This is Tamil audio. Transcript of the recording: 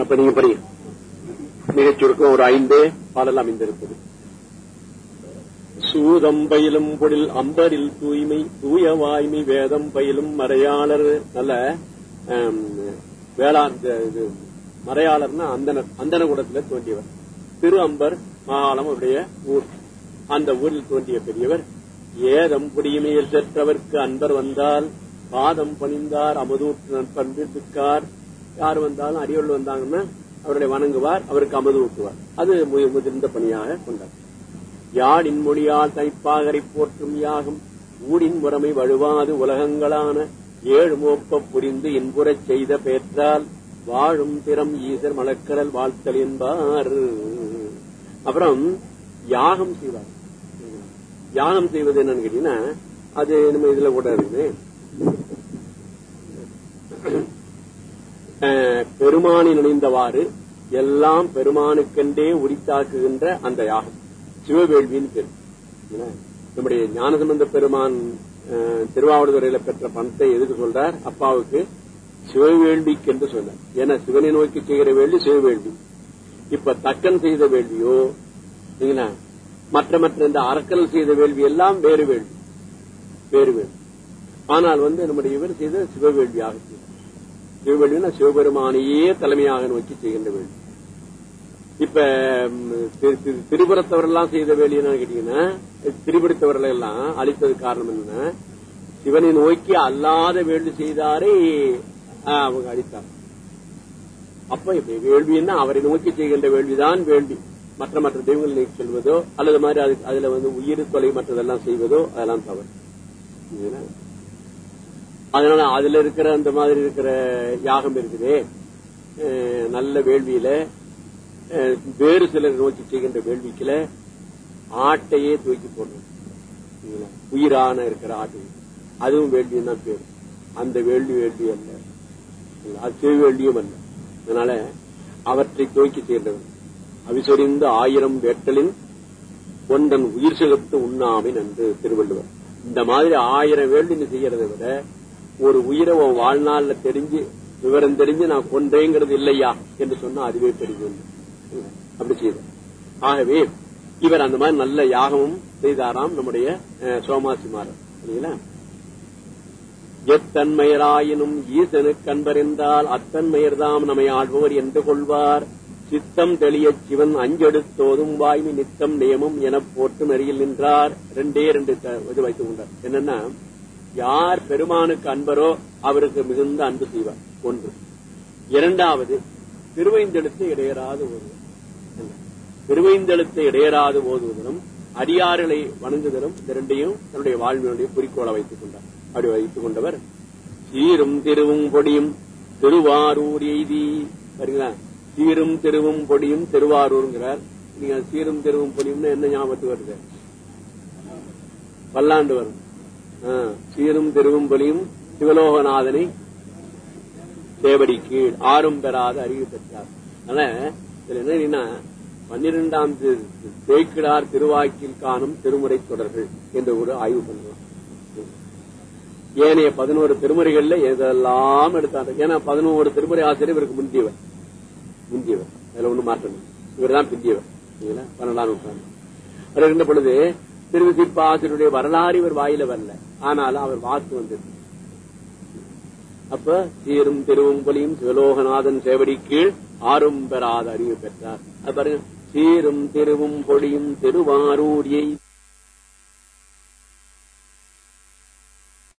அப்ப நீங்க படிங்க மிகச் சுருக்கம் ஒரு ஐந்து பாடல் அமைந்திருப்பது சூதம் பயிலும் பொழில் அம்பரில் தூய்மை தூய வாய்மை வேதம் பயிலும் மறையாளர் நல்ல வேளாண் இது, மறையாளர்னா அந்தனர் அந்தன கூடத்துல தோன்றியவர். திரு அம்பர் மாகாணம் அவருடைய ஊர். அந்த ஊரில் தோன்றிய பெரியவர் ஏதம் குடியுமையில் செற்றவர்க்கு அன்பர் வந்தால் பாதம் பணிந்தார் அமுதூற்று நற்பண்பு பிற்கார் யார் வந்தாலும் அரியல் வந்தாங்கன்னா அவருடைய வணங்குவார் அவருக்கு அமுது ஊட்டுவார் அது முதிர்ந்த பணியாக கொண்டார். யாழின் மொழியால் தனிப்பாகரை போற்றும் யாகம் ஊடின் முறைமை வழுவாது உலகங்களான ஏழு மோப்ப புரிந்து இன்புறச் செய்த பேற்றால் வாழும் திறம் ஈசர் மலக்கடல் வாழ்த்தல் என்பார். அப்புறம் யாகம் செய்வார். யாகம் செய்வது என்னன்னு கேட்டீங்கன்னா அது நம்ம இதுல கூட இருக்குது. பெருமானி நினைந்தவாறு எல்லாம் பெருமானுக்கென்றே உரித்தாக்குகின்ற அந்த யாகம். சிவவேள்வின்னு பேர். என்ன? நம்முடைய ஞானசம்பந்த பெருமான் அஹ், திருவாவடுதுறையில பெற்ற பணத்தை எதுக்கு சொல்றார்? அப்பாவுக்கு சிவவேள்விக்கு என்று சொன்னார். ஏன்னா சிவனை நோக்கி செய்கிற வேள்வி சிவவேள்வி. இப்ப தக்கன் செய்த வேள்வியோ மற்ற மற்ற இந்த அறக்கல் செய்த வேள்வி எல்லாம் வேறு வேள்வி. வேறு வேள்வி. ஆனால் வந்து நம்முடைய இவர் செய்த சிவவேள்வியாக செய்தார். சிவவேள்வினா சிவபெருமானையே தலைமையாக நோக்கி செய்கின்ற வேள்வி. இப்ப ம், திரிபுரத்தவரெல்லாம் செய்த வேலை கேட்டீங்கன்னா திரிபுரத்தவர்களை எல்லாம் அழித்தது காரணம் என்னன்னா சிவனை நோக்கி அல்லாத வேள்வி செய்தாரே அவங்க அழித்தார் அப்ப இப்ப வேள்வின்னா அவரை நோக்கி செய்கின்ற வேள்விதான் வேள்வி. மற்ற மற்ற தெய்வங்களை செல்வதோ அல்லது மாதிரி அது- அதுல வந்து உயிர் தொலை மற்றதெல்லாம் செய்வதோ அதெல்லாம் தவறு. இதுனா? அதனால அதுல இருக்கிற அந்த மாதிரி இருக்கிற யாகம் இருக்குதே. அஹ், நல்ல வேள்வியில அஹ், வேறு சிலர் நோக்கி செய்கின்ற வேள்விக்குல ஆட்டையே தூக்கி போடணும். உயிரான இருக்கிற ஆட்டை. அதுவும் வேள்வியும் தான் பேரு. அந்த வேள்வி வேள்வி அல்ல. அது சிவ அல்ல. அதனால அவற்றை தூக்கி செய்கின்றவர் அவிசொறிந்த ஆயிரம் வேட்டலின் ஒன்றன் உயிர் சிகத்து உண்ணாமை நன்று திருவள்ளுவர். இந்த மாதிரி ஆயிரம் வேள்வி செய்யறதை விட ஒரு உயிரை உன் வாழ்நாள்ல தெரிஞ்சு விவரம் தெரிஞ்சு நான் கொன்றேங்கிறது இல்லையா என்று சொன்னா அதுவே தெரியும். அப்படி செய்த ஆகவே இவர் அந்த மாதிரி நல்ல யாகமும் செய்தாராம் நம்முடைய அஹ், சோமாசிமாரர். இல்லைங்களா எத்தன்மையராயினும் ஈசனுக்கு அன்பரென்றால் அத்தன்மையர்தாம் நம்மை ஆள்பவர் என்று கொள்வார். சித்தம் தெளிய சிவன் அஞ்செடுத்தோதும் வாய்மை நித்தம் நியமம் என போட்டு நெறியில் நின்றார். ரெண்டே ரெண்டு இது வைத்துக் கொண்டார். என்னன்னா யார் பெருமானுக்கு அன்பரோ அவருக்கு மிகுந்த அன்பு செய்வார். ஒன்று. இரண்டாவது திருவைந்தெழுத்து இடையராது ஓதுவது திருவைந்தெழுத்து இடையராது ஓதுவதிலும் அடியார்களை வணங்குதலும் இந்த ரெண்டையும் தன்னுடைய வாழ்வினுடைய குறிக்கோளை வைத்துக் கொண்டார். அப்படி வைத்துக் கொண்டவர் சீரும் திருவும் பொடியும் திருவாரூர் எய்தி. சரிங்களா? சீரும் திருவும் பொடியும் திருவாரூர்ங்கிறார். நீங்க சீரும் திருவும் பொடியும்னா என்ன ஞாபகத்துக்கு வருது? பல்லாண்டு வரும். சீரும் திருவும் பொடியும் சிவலோகநாதனை சேவடி கீழ் ஆறும் பெறாத அறிவு பெற்றார். ஆனா இதுல என்னன்னா பன்னிரெண்டாம் தேய்க்கிடார் திருவாக்கில் காணும் திருமுறை தொடர்கள் என்று ஒரு ஆய்வு பண்ணலாம் ஏனைய பதினோரு திருமுறைகள்ல எதெல்லாம் எடுத்தாங்க ஏன்னா பதினோரு திருமுறை ஆசிரியர் இவருக்கு முந்தியவர். முந்தியவர். அதுல ஒண்ணு மாற்றம் இவர் தான் பிந்தியவர் பன்னெண்டாம் நூற்றாண்டு. அவர் இருந்த பொழுது திருவிசிப்ப ஆசிரியருடைய வரலாறு இவர் வாயில வரல. ஆனாலும் அவர் வாக்கு வந்தது. அப்ப சீரும் திருவும் பொலியும் சிவலோகநாதன் சேவடி கீழ் ஆறும் பெறாத அறிவு பெற்றார். அது பாருங்க சீரும் திருவும் பொழியும் திருவாரூரியை